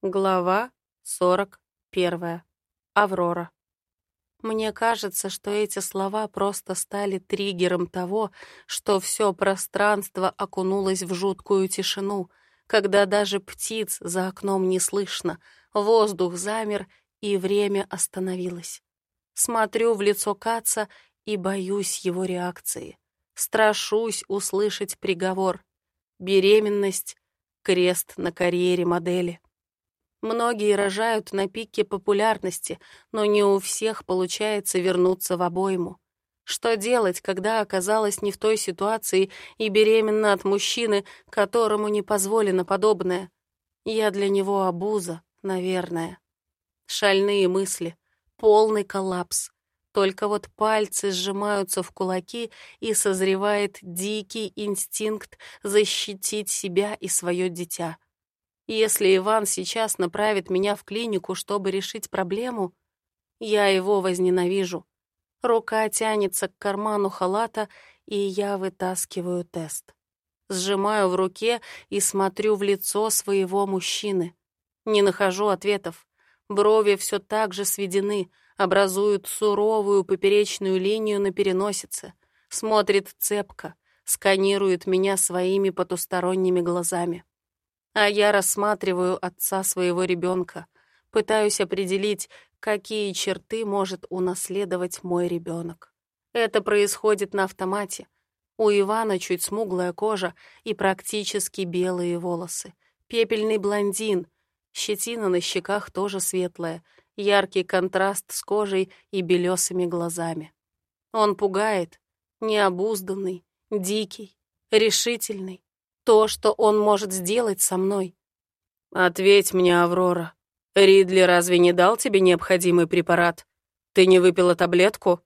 Глава 41. Аврора. Мне кажется, что эти слова просто стали триггером того, что все пространство окунулось в жуткую тишину, когда даже птиц за окном не слышно, воздух замер и время остановилось. Смотрю в лицо Каца и боюсь его реакции. Страшусь услышать приговор. Беременность — крест на карьере модели. Многие рожают на пике популярности, но не у всех получается вернуться в обойму. Что делать, когда оказалась не в той ситуации и беременна от мужчины, которому не позволено подобное? Я для него обуза, наверное. Шальные мысли, полный коллапс. Только вот пальцы сжимаются в кулаки, и созревает дикий инстинкт защитить себя и свое дитя. Если Иван сейчас направит меня в клинику, чтобы решить проблему, я его возненавижу. Рука тянется к карману халата, и я вытаскиваю тест. Сжимаю в руке и смотрю в лицо своего мужчины. Не нахожу ответов. Брови все так же сведены, образуют суровую поперечную линию на переносице. Смотрит цепко, сканирует меня своими потусторонними глазами. А я рассматриваю отца своего ребенка, пытаюсь определить, какие черты может унаследовать мой ребенок. Это происходит на автомате. У Ивана чуть смуглая кожа и практически белые волосы. Пепельный блондин, щетина на щеках тоже светлая, яркий контраст с кожей и белесыми глазами. Он пугает, необузданный, дикий, решительный, то, что он может сделать со мной. Ответь мне, Аврора. Ридли разве не дал тебе необходимый препарат? Ты не выпила таблетку?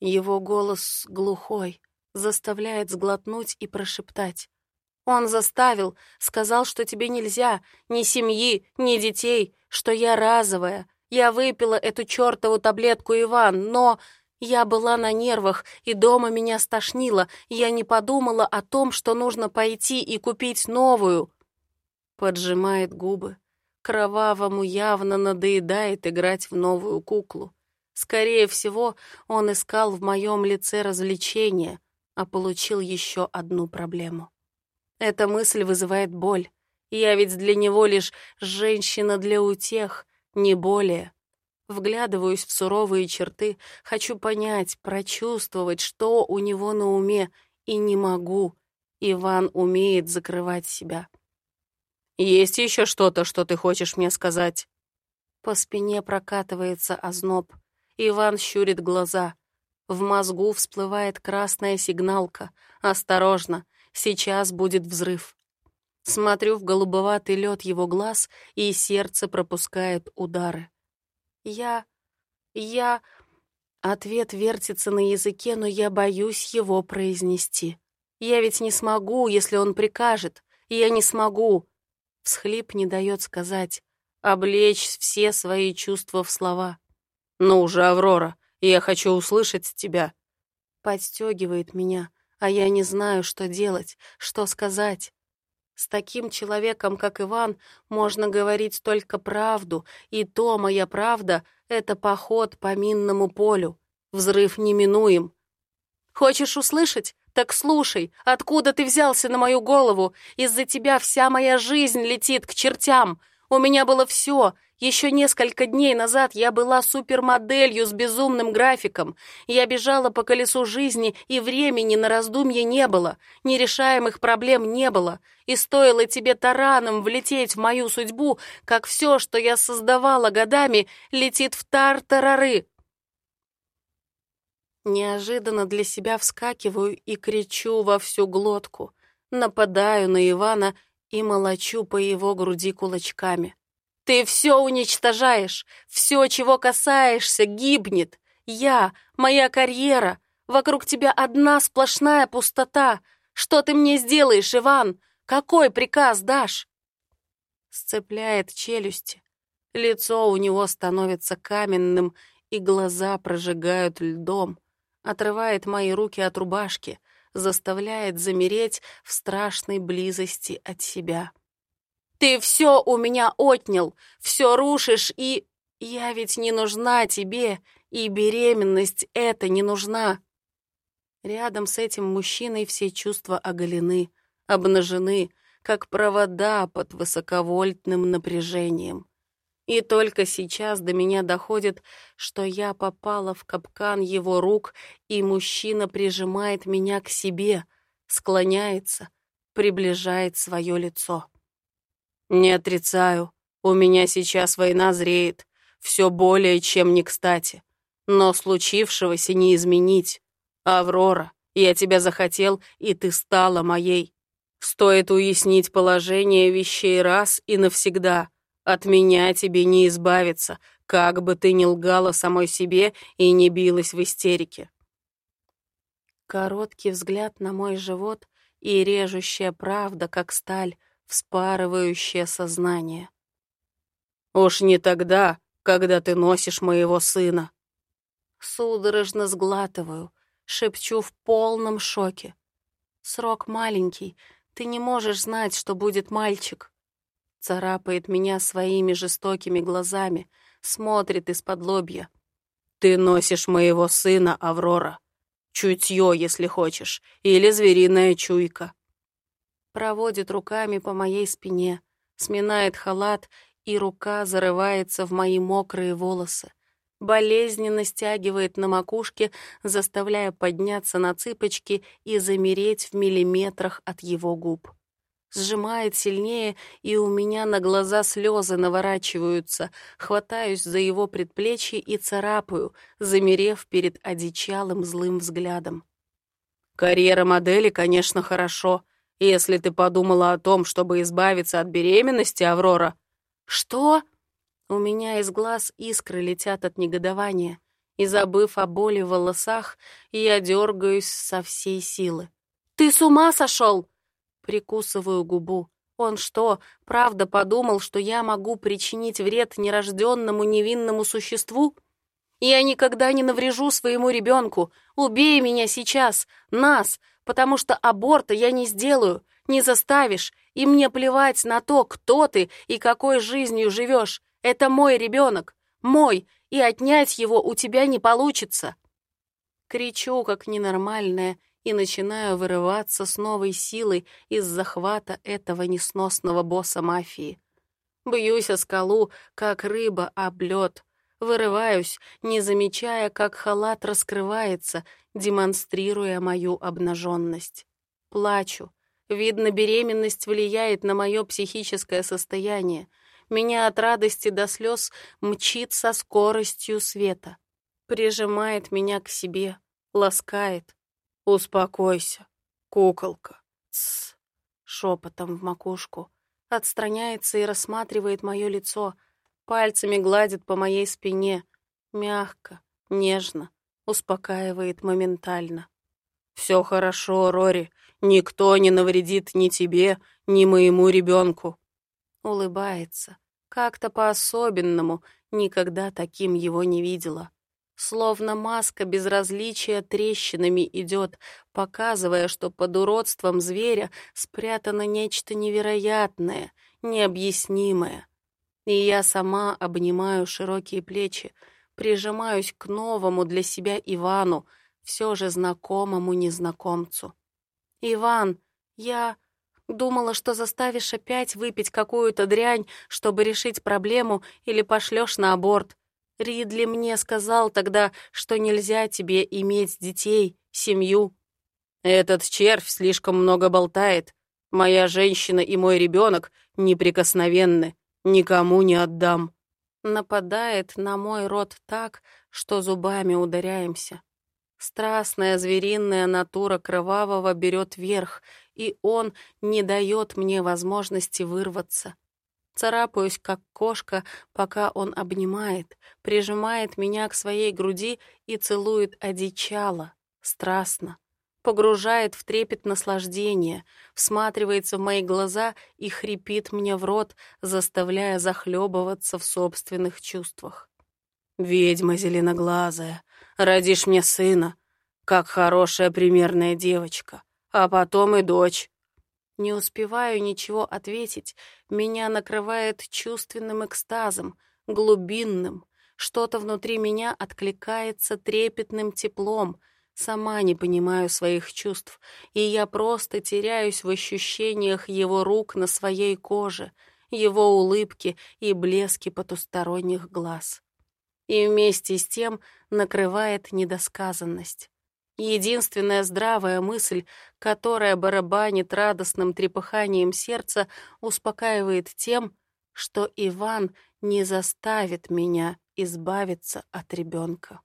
Его голос глухой, заставляет сглотнуть и прошептать. Он заставил, сказал, что тебе нельзя, ни семьи, ни детей, что я разовая. Я выпила эту чертову таблетку, Иван, но я была на нервах, и дома меня стошнило, я не подумала о том, что нужно пойти и купить новую. Поджимает губы. Кровавому явно надоедает играть в новую куклу. Скорее всего, он искал в моем лице развлечения, а получил еще одну проблему. Эта мысль вызывает боль. Я ведь для него лишь женщина для утех, не более. Вглядываюсь в суровые черты, хочу понять, прочувствовать, что у него на уме, и не могу. Иван умеет закрывать себя. «Есть еще что-то, что ты хочешь мне сказать?» По спине прокатывается озноб. Иван щурит глаза. В мозгу всплывает красная сигналка. «Осторожно, сейчас будет взрыв». Смотрю в голубоватый лед его глаз, и сердце пропускает удары. Я... я... Ответ вертится на языке, но я боюсь его произнести. Я ведь не смогу, если он прикажет. Я не смогу. Всхлип не дает сказать. Облечь все свои чувства в слова. «Ну уже, Аврора, я хочу услышать тебя». Подстегивает меня, а я не знаю, что делать, что сказать. С таким человеком, как Иван, можно говорить только правду, и то моя правда — это поход по минному полю. Взрыв неминуем. Хочешь услышать? Так слушай, откуда ты взялся на мою голову? Из-за тебя вся моя жизнь летит к чертям. У меня было все, еще несколько дней назад я была супермоделью с безумным графиком. Я бежала по колесу жизни, и времени на раздумье не было, нерешаемых проблем не было. И стоило тебе тараном влететь в мою судьбу, как все, что я создавала годами, летит в тар-тарары. Неожиданно для себя вскакиваю и кричу во всю глотку. Нападаю на Ивана и молочу по его груди кулачками. Ты все уничтожаешь, все, чего касаешься, гибнет. Я, моя карьера, вокруг тебя одна сплошная пустота. Что ты мне сделаешь, Иван? Какой приказ дашь? Сцепляет челюсти. Лицо у него становится каменным, и глаза прожигают льдом. Отрывает мои руки от рубашки, заставляет замереть в страшной близости от себя. Ты все у меня отнял, все рушишь и... Я ведь не нужна тебе, и беременность эта не нужна. Рядом с этим мужчиной все чувства оголены, обнажены, как провода под высоковольтным напряжением. И только сейчас до меня доходит, что я попала в капкан его рук, и мужчина прижимает меня к себе, склоняется, приближает свое лицо. Не отрицаю, у меня сейчас война зреет, все более чем не кстати. Но случившегося не изменить. Аврора, я тебя захотел, и ты стала моей. Стоит уяснить положение вещей раз и навсегда. От меня тебе не избавиться, как бы ты ни лгала самой себе и не билась в истерике. Короткий взгляд на мой живот и режущая правда, как сталь, вспарывающее сознание. «Уж не тогда, когда ты носишь моего сына». Судорожно сглатываю, шепчу в полном шоке. «Срок маленький, ты не можешь знать, что будет мальчик». Царапает меня своими жестокими глазами, смотрит из-под лобья. «Ты носишь моего сына, Аврора. Чутье, если хочешь, или звериная чуйка проводит руками по моей спине, сминает халат, и рука зарывается в мои мокрые волосы. Болезненно стягивает на макушке, заставляя подняться на цыпочки и замереть в миллиметрах от его губ. Сжимает сильнее, и у меня на глаза слезы наворачиваются. Хватаюсь за его предплечье и царапаю, замерев перед одичалым злым взглядом. Карьера модели, конечно, хорошо — если ты подумала о том, чтобы избавиться от беременности, Аврора...» «Что?» У меня из глаз искры летят от негодования, и, забыв о боли в волосах, я дергаюсь со всей силы. «Ты с ума сошел?» Прикусываю губу. Он что, правда подумал, что я могу причинить вред нерожденному невинному существу? Я никогда не наврежу своему ребенку. Убей меня сейчас, нас, потому что аборта я не сделаю, не заставишь, и мне плевать на то, кто ты и какой жизнью живешь. Это мой ребенок, мой, и отнять его у тебя не получится. Кричу, как ненормальная, и начинаю вырываться с новой силой из захвата этого несносного босса мафии. Бьюсь о скалу, как рыба об лед, Вырываюсь, не замечая, как халат раскрывается, демонстрируя мою обнаженность. Плачу. Видно, беременность влияет на мое психическое состояние. Меня от радости до слез мчит со скоростью света. Прижимает меня к себе, ласкает. «Успокойся, куколка». Тсс. Шепотом в макушку. Отстраняется и рассматривает мое лицо — Пальцами гладит по моей спине, мягко, нежно, успокаивает моментально. «Все хорошо, Рори. Никто не навредит ни тебе, ни моему ребенку». Улыбается. Как-то по-особенному, никогда таким его не видела. Словно маска безразличия трещинами идет, показывая, что под уродством зверя спрятано нечто невероятное, необъяснимое. И я сама обнимаю широкие плечи, прижимаюсь к новому для себя Ивану, все же знакомому незнакомцу. «Иван, я думала, что заставишь опять выпить какую-то дрянь, чтобы решить проблему, или пошлешь на аборт. Ридли мне сказал тогда, что нельзя тебе иметь детей, семью. Этот червь слишком много болтает. Моя женщина и мой ребенок неприкосновенны. Никому не отдам. Нападает на мой рот так, что зубами ударяемся. Страстная звериная натура кровавого берет верх, и он не дает мне возможности вырваться. Царапаюсь, как кошка, пока он обнимает, прижимает меня к своей груди и целует одичало, страстно погружает в трепет наслаждения, всматривается в мои глаза и хрипит мне в рот, заставляя захлебываться в собственных чувствах. «Ведьма зеленоглазая, родишь мне сына, как хорошая примерная девочка, а потом и дочь». Не успеваю ничего ответить, меня накрывает чувственным экстазом, глубинным. Что-то внутри меня откликается трепетным теплом. Сама не понимаю своих чувств, и я просто теряюсь в ощущениях его рук на своей коже, его улыбки и блески потусторонних глаз. И вместе с тем накрывает недосказанность. Единственная здравая мысль, которая барабанит радостным трепыханием сердца, успокаивает тем, что Иван не заставит меня избавиться от ребенка.